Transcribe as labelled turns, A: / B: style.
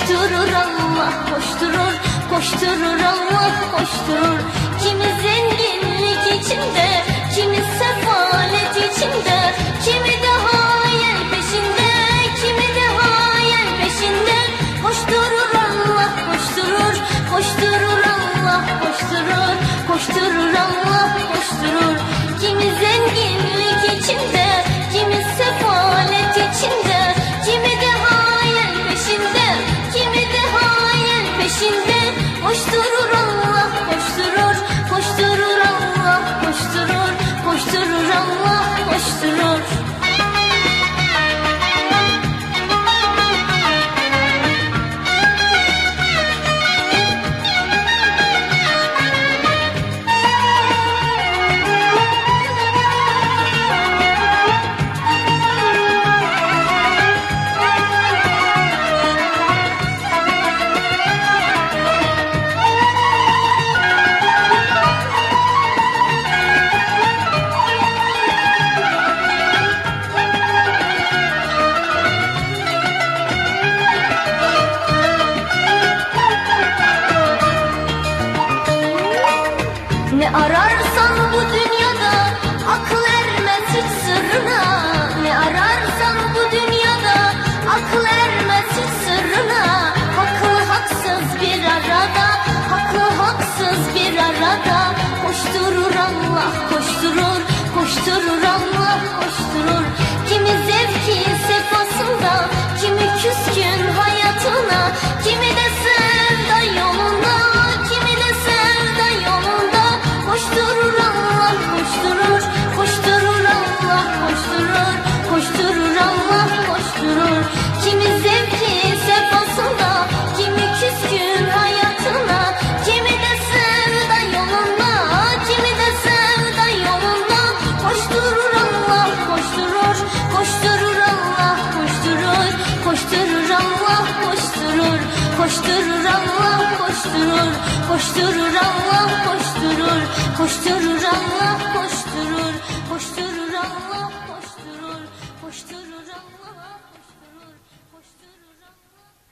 A: Koşturur Allah koşturur. Koşturur Allah koşturur. Kimi zenginlik içinde Kimi sefalet içinde Kimi de hayal peşinde Kimi de hayal peşinde. Koşturur Ne ararsan bu dünyada Koşturur Allah koşturur. Koşturur Allah